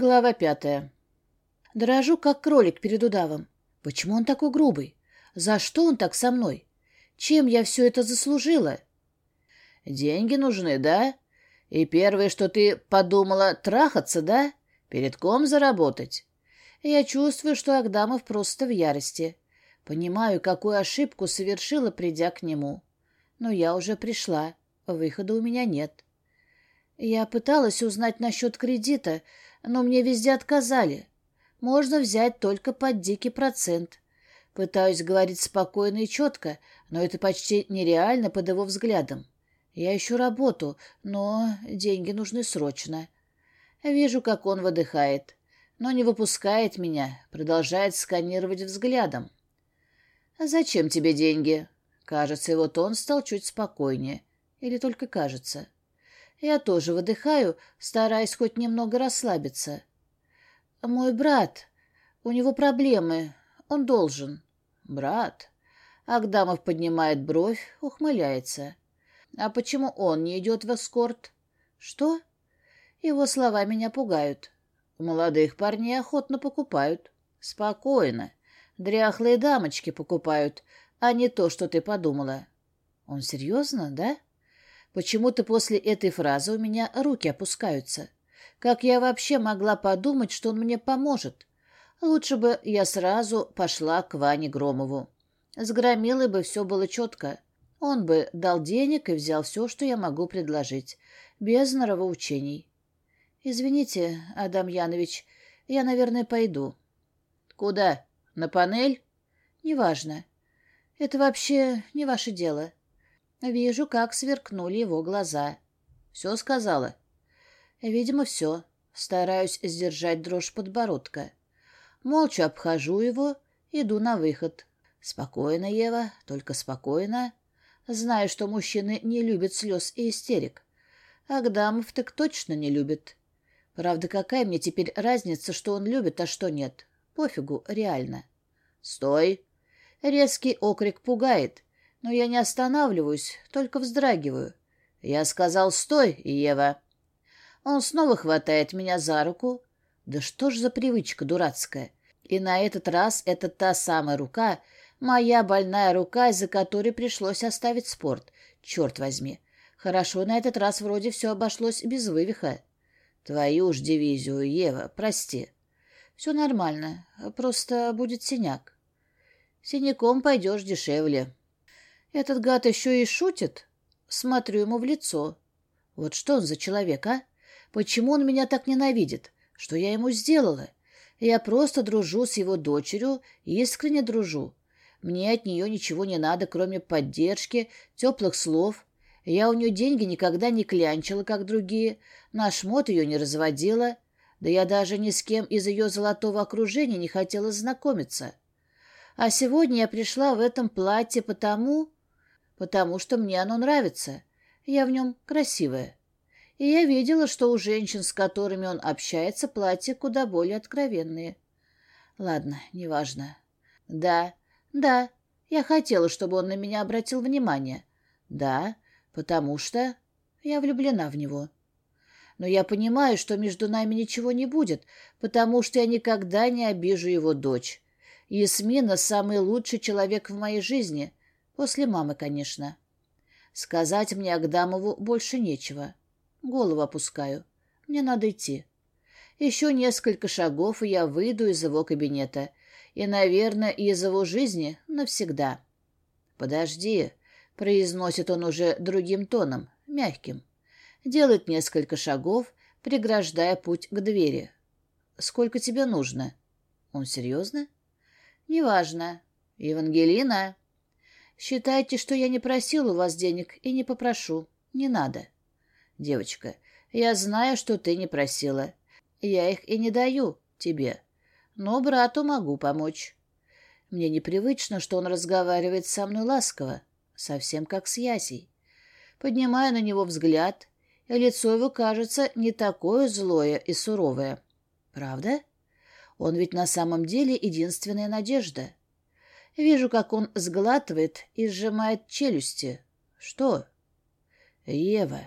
Глава пятая. Дрожу, как кролик перед удавом. Почему он такой грубый? За что он так со мной? Чем я все это заслужила? Деньги нужны, да? И первое, что ты подумала, трахаться, да? Перед ком заработать? Я чувствую, что Агдамов просто в ярости. Понимаю, какую ошибку совершила, придя к нему. Но я уже пришла. Выхода у меня нет. Я пыталась узнать насчет кредита, но мне везде отказали. Можно взять только под дикий процент. Пытаюсь говорить спокойно и четко, но это почти нереально под его взглядом. Я ищу работу, но деньги нужны срочно. Вижу, как он выдыхает, но не выпускает меня, продолжает сканировать взглядом. «Зачем тебе деньги?» Кажется, его тон стал чуть спокойнее. Или только кажется. Я тоже выдыхаю, стараясь хоть немного расслабиться. «Мой брат. У него проблемы. Он должен». «Брат?» Агдамов поднимает бровь, ухмыляется. «А почему он не идет в эскорт?» «Что?» Его слова меня пугают. Молодых парней охотно покупают. Спокойно. Дряхлые дамочки покупают, а не то, что ты подумала. Он серьезно, да? Почему-то после этой фразы у меня руки опускаются. Как я вообще могла подумать, что он мне поможет? Лучше бы я сразу пошла к Ване Громову. С Громилой бы все было четко. Он бы дал денег и взял все, что я могу предложить, без норовоучений. «Извините, Адам Янович, я, наверное, пойду». «Куда? На панель?» «Неважно. Это вообще не ваше дело. Вижу, как сверкнули его глаза. Все сказала? Видимо, все. Стараюсь сдержать дрожь подбородка. Молча обхожу его, иду на выход. Спокойно, Ева, только спокойно. Знаю, что мужчины не любят слез и истерик. Агдамов так точно не любит. Правда, какая мне теперь разница, что он любит, а что нет? Пофигу, реально. «Стой!» Резкий окрик пугает. Но я не останавливаюсь, только вздрагиваю. Я сказал «стой», Ева. Он снова хватает меня за руку. Да что ж за привычка дурацкая. И на этот раз это та самая рука, моя больная рука, из-за которой пришлось оставить спорт. Черт возьми. Хорошо, на этот раз вроде все обошлось без вывиха. Твою ж дивизию, Ева, прости. Все нормально, просто будет синяк. Синяком пойдешь дешевле. Этот гад еще и шутит. Смотрю ему в лицо. Вот что он за человек, а? Почему он меня так ненавидит? Что я ему сделала? Я просто дружу с его дочерью, искренне дружу. Мне от нее ничего не надо, кроме поддержки, теплых слов. Я у нее деньги никогда не клянчила, как другие. На шмот ее не разводила. Да я даже ни с кем из ее золотого окружения не хотела знакомиться. А сегодня я пришла в этом платье потому потому что мне оно нравится. Я в нем красивая. И я видела, что у женщин, с которыми он общается, платья куда более откровенные. Ладно, неважно. Да, да, я хотела, чтобы он на меня обратил внимание. Да, потому что я влюблена в него. Но я понимаю, что между нами ничего не будет, потому что я никогда не обижу его дочь. Ясмина — самый лучший человек в моей жизни — После мамы, конечно. Сказать мне Агдамову больше нечего. Голову опускаю. Мне надо идти. Еще несколько шагов, и я выйду из его кабинета. И, наверное, из его жизни навсегда. «Подожди», — произносит он уже другим тоном, мягким. Делает несколько шагов, преграждая путь к двери. «Сколько тебе нужно?» «Он серьезно?» «Неважно. Евангелина?» Считайте, что я не просил у вас денег и не попрошу. Не надо. Девочка, я знаю, что ты не просила. Я их и не даю тебе. Но брату могу помочь. Мне непривычно, что он разговаривает со мной ласково, совсем как с Ясей. Поднимаю на него взгляд, и лицо его кажется не такое злое и суровое. Правда? Он ведь на самом деле единственная надежда. Вижу, как он сглатывает и сжимает челюсти. Что? Ева,